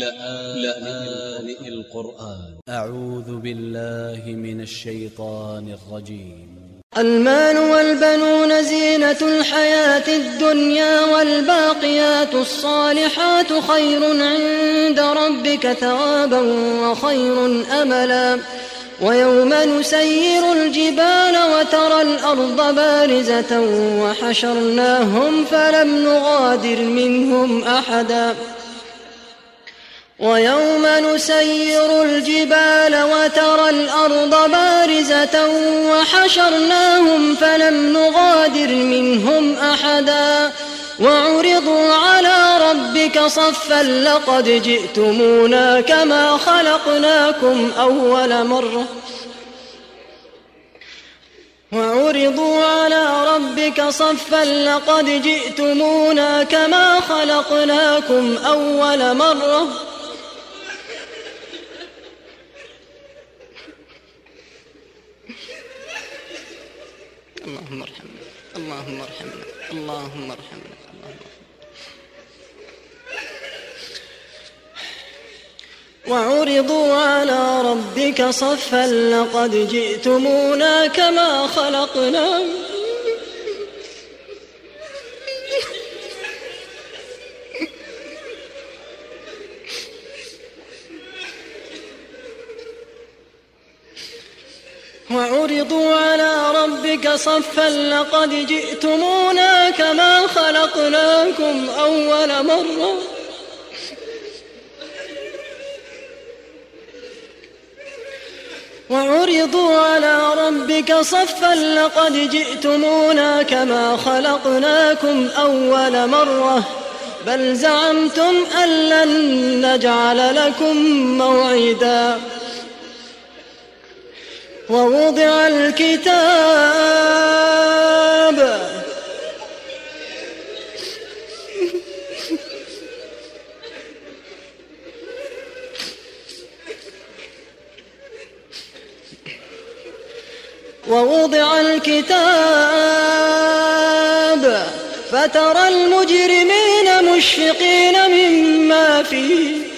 لآن القرآن. أ ع و ذ ب ا ل ل ه من ا ل ش ي ط ا ن ا ل ج ي م المال والبنون زينة الحياة الدنيا والباقيات الصالحات خير عند ربك ثوابا وخير أملا. ويوم نسير الجبال وترى الأرض بارزة وحشرناهم فلم نغادر منهم أحدا. ويوم نسير الجبال وترى الأرض بارزة وحشرناهم فلم نغادر منهم أحدا. وعرضوا على ربك صفا لقد جئتمونا كما خلقناكم أول مرة. وعرضوا على ربك صفا لقد جئتمونا كما خلقناكم أول مرة. اللهم ارحمنا. اللهم ارحمنا. اللهم ارحمنا. وعرضوا على ربك صفا لقد جئتمونا كما خلقناكم وعرضوا على ربك صفا لقد جئتمونا كما خلقناكم أول مرة. وعرضوا على ربك صفا لقد جئتمونا كما خلقناكم أول مرة. بل زعمتم أن لن نجعل لكم موعداً. ووضع الكتاب. ووضع الكتاب. فترى المجرمين مشفقين مما فيه.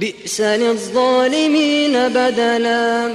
بئس للظالمين بدلا.